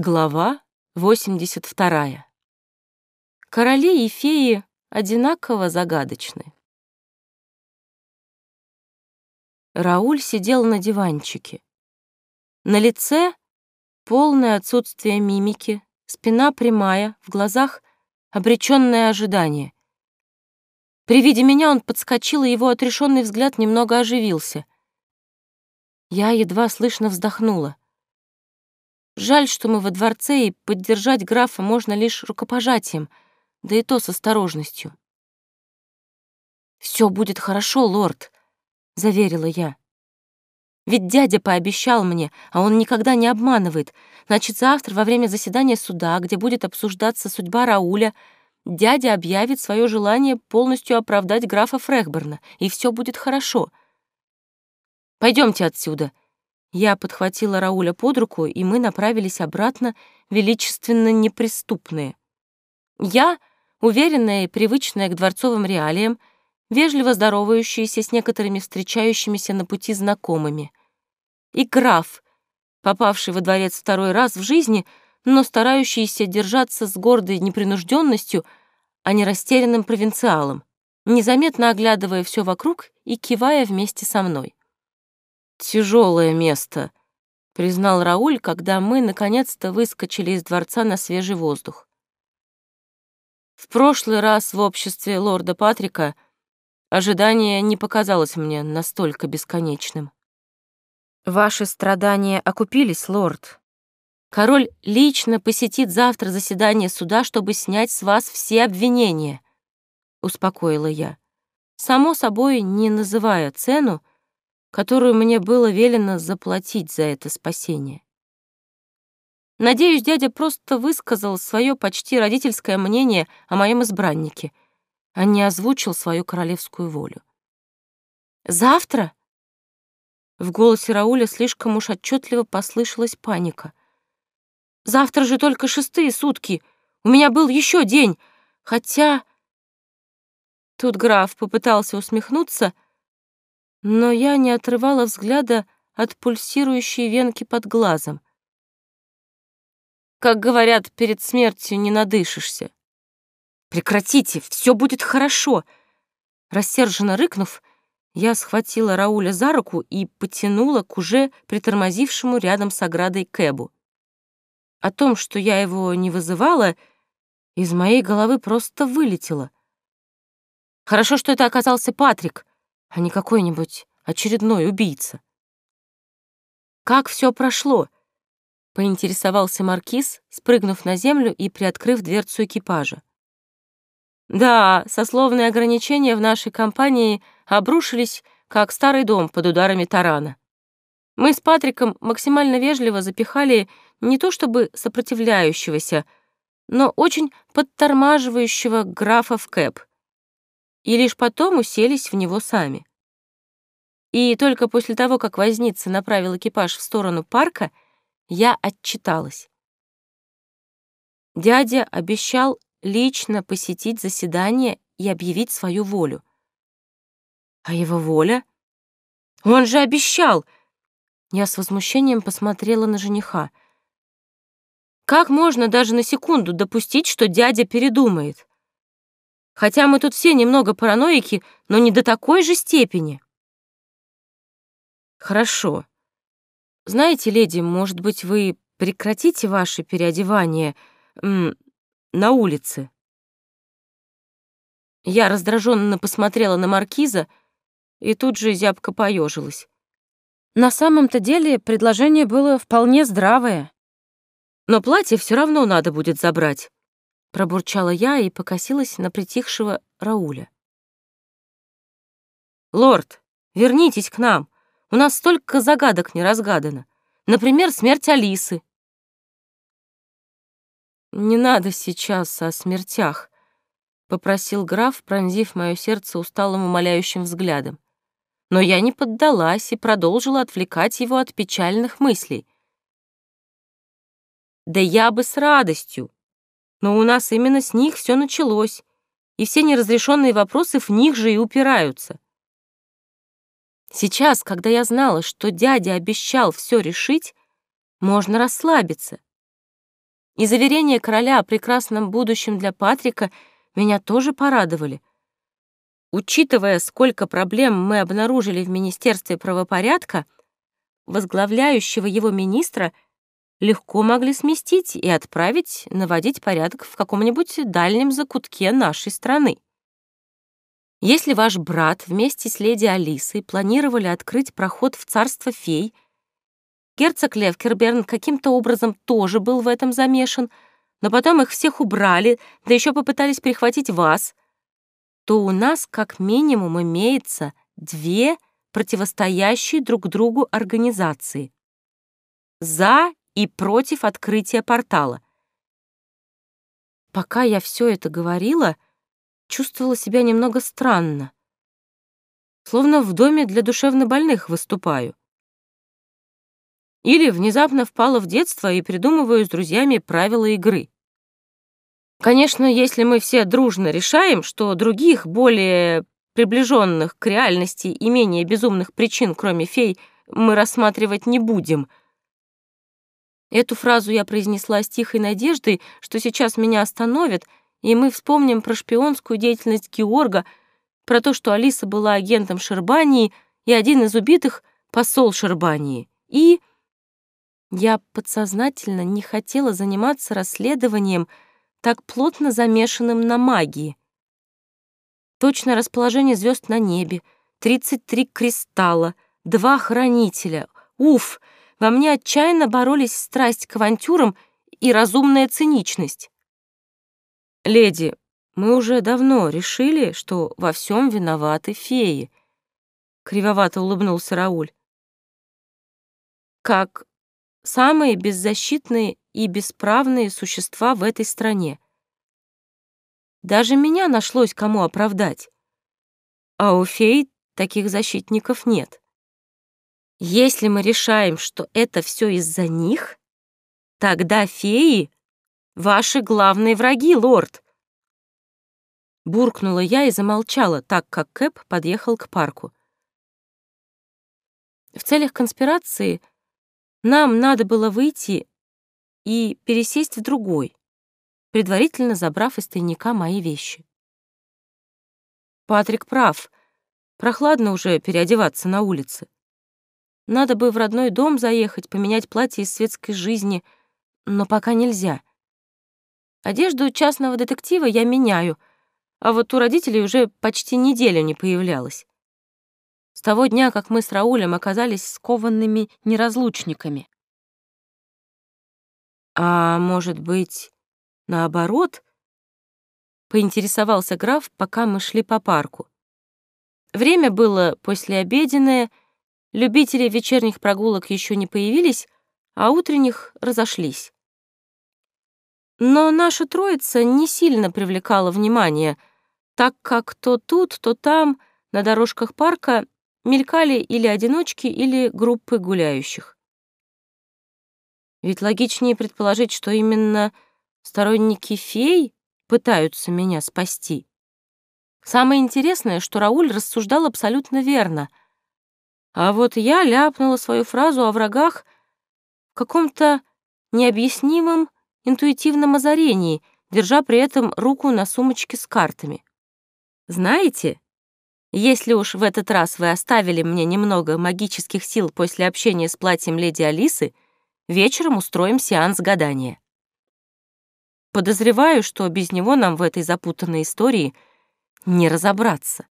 Глава 82. Короли и феи одинаково загадочны. Рауль сидел на диванчике. На лице полное отсутствие мимики, спина прямая, в глазах обречённое ожидание. При виде меня он подскочил, и его отрешенный взгляд немного оживился. Я едва слышно вздохнула. Жаль, что мы во дворце, и поддержать графа можно лишь рукопожатием, да и то с осторожностью. «Все будет хорошо, лорд», — заверила я. «Ведь дядя пообещал мне, а он никогда не обманывает. Значит, завтра во время заседания суда, где будет обсуждаться судьба Рауля, дядя объявит свое желание полностью оправдать графа Фрехберна, и все будет хорошо. Пойдемте отсюда», я подхватила Рауля под руку, и мы направились обратно, величественно неприступные. Я, уверенная и привычная к дворцовым реалиям, вежливо здоровающаяся с некоторыми встречающимися на пути знакомыми. И граф, попавший во дворец второй раз в жизни, но старающийся держаться с гордой непринужденностью, а не растерянным провинциалом, незаметно оглядывая все вокруг и кивая вместе со мной. Тяжелое место, признал Рауль, когда мы наконец-то выскочили из дворца на свежий воздух. В прошлый раз в обществе лорда Патрика ожидание не показалось мне настолько бесконечным. Ваши страдания окупились, лорд. Король лично посетит завтра заседание суда, чтобы снять с вас все обвинения, успокоила я. Само собой, не называя цену, которую мне было велено заплатить за это спасение. Надеюсь, дядя просто высказал свое почти родительское мнение о моем избраннике, а не озвучил свою королевскую волю. «Завтра?» В голосе Рауля слишком уж отчетливо послышалась паника. «Завтра же только шестые сутки. У меня был еще день. Хотя...» Тут граф попытался усмехнуться — но я не отрывала взгляда от пульсирующей венки под глазом. Как говорят, перед смертью не надышишься. «Прекратите, все будет хорошо!» Рассерженно рыкнув, я схватила Рауля за руку и потянула к уже притормозившему рядом с оградой Кэбу. О том, что я его не вызывала, из моей головы просто вылетело. Хорошо, что это оказался Патрик, а не какой-нибудь очередной убийца. «Как все прошло?» — поинтересовался Маркиз, спрыгнув на землю и приоткрыв дверцу экипажа. «Да, сословные ограничения в нашей компании обрушились, как старый дом под ударами тарана. Мы с Патриком максимально вежливо запихали не то чтобы сопротивляющегося, но очень подтормаживающего графа в кэп и лишь потом уселись в него сами. И только после того, как возница направил экипаж в сторону парка, я отчиталась. Дядя обещал лично посетить заседание и объявить свою волю. А его воля? Он же обещал! Я с возмущением посмотрела на жениха. Как можно даже на секунду допустить, что дядя передумает? Хотя мы тут все немного параноики, но не до такой же степени. Хорошо. Знаете, леди, может быть, вы прекратите ваше переодевание м, на улице? Я раздраженно посмотрела на маркиза и тут же зябко поежилась. На самом-то деле предложение было вполне здравое. Но платье все равно надо будет забрать. Пробурчала я и покосилась на притихшего Рауля. «Лорд, вернитесь к нам. У нас столько загадок не разгадано. Например, смерть Алисы». «Не надо сейчас о смертях», — попросил граф, пронзив мое сердце усталым умоляющим взглядом. Но я не поддалась и продолжила отвлекать его от печальных мыслей. «Да я бы с радостью, но у нас именно с них все началось, и все неразрешенные вопросы в них же и упираются. Сейчас, когда я знала, что дядя обещал все решить, можно расслабиться. И заверения короля о прекрасном будущем для Патрика меня тоже порадовали. Учитывая, сколько проблем мы обнаружили в Министерстве правопорядка, возглавляющего его министра легко могли сместить и отправить наводить порядок в каком-нибудь дальнем закутке нашей страны. Если ваш брат вместе с леди Алисой планировали открыть проход в царство фей, герцог Левкерберн каким-то образом тоже был в этом замешан, но потом их всех убрали, да еще попытались перехватить вас — то у нас как минимум имеется две противостоящие друг другу организации. За и против открытия портала. Пока я все это говорила, чувствовала себя немного странно. Словно в доме для душевнобольных выступаю. Или внезапно впала в детство и придумываю с друзьями правила игры. Конечно, если мы все дружно решаем, что других, более приближенных к реальности и менее безумных причин, кроме фей, мы рассматривать не будем. Эту фразу я произнесла с тихой надеждой, что сейчас меня остановят, и мы вспомним про шпионскую деятельность Георга, про то, что Алиса была агентом Шербании, и один из убитых — посол Шербании. И я подсознательно не хотела заниматься расследованием, так плотно замешанным на магии. Точное расположение звезд на небе, 33 кристалла, два хранителя. Уф, во мне отчаянно боролись страсть к авантюрам и разумная циничность. «Леди, мы уже давно решили, что во всем виноваты феи», — кривовато улыбнулся Рауль. «Как самые беззащитные и бесправные существа в этой стране. Даже меня нашлось кому оправдать. А у фей таких защитников нет. Если мы решаем, что это все из-за них, тогда феи — ваши главные враги, лорд. Буркнула я и замолчала, так как Кэп подъехал к парку. В целях конспирации нам надо было выйти и пересесть в другой, предварительно забрав из тайника мои вещи. Патрик прав. Прохладно уже переодеваться на улице. Надо бы в родной дом заехать, поменять платье из светской жизни, но пока нельзя. Одежду частного детектива я меняю, а вот у родителей уже почти неделю не появлялась. С того дня, как мы с Раулем оказались скованными неразлучниками. «А может быть, наоборот?» — поинтересовался граф, пока мы шли по парку. Время было послеобеденное, любители вечерних прогулок еще не появились, а утренних разошлись. Но наша троица не сильно привлекала внимание, так как то тут, то там, на дорожках парка, мелькали или одиночки, или группы гуляющих. Ведь логичнее предположить, что именно сторонники фей пытаются меня спасти. Самое интересное, что Рауль рассуждал абсолютно верно. А вот я ляпнула свою фразу о врагах в каком-то необъяснимом интуитивном озарении, держа при этом руку на сумочке с картами. Знаете, если уж в этот раз вы оставили мне немного магических сил после общения с платьем леди Алисы, Вечером устроим сеанс гадания. Подозреваю, что без него нам в этой запутанной истории не разобраться.